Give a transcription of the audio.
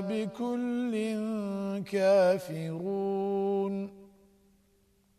بكل كافرون.